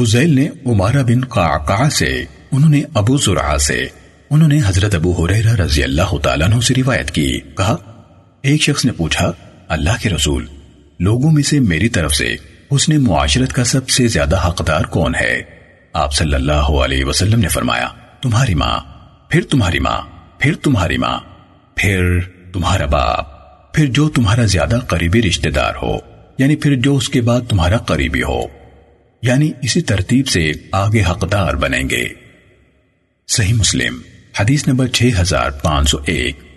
فضیل نے عمارہ بن قعقع سے، انہوں نے ابو زرعہ سے۔ انہوں نے حضرت ابو حریرہ رضی اللہ تعالیٰ عنہ سے روایت کی۔ کہا، ایک شخص نے پوچھا، اللہ کے رسول، لوگوں میں سے میری طرف سے اس نے معاشرت کا سب سے زیادہ حقدار کون ہے؟ آپ صلی اللہ علیہ وسلم نے فرمایا، تمہاری ماں، پھر تمہاری ماں، پھر تمہاری ماں، پھر تمہارا باپ، پھر جو تمہارا زیادہ قریبی رشتہ دار ہو یعنی پھر جو اس کے بعد تمہارا قریبی ہو۔ یعنی اسی ترتیب سے آگے حقدار بنیں گے۔ صحیح مسلم حدیث نمبر 6501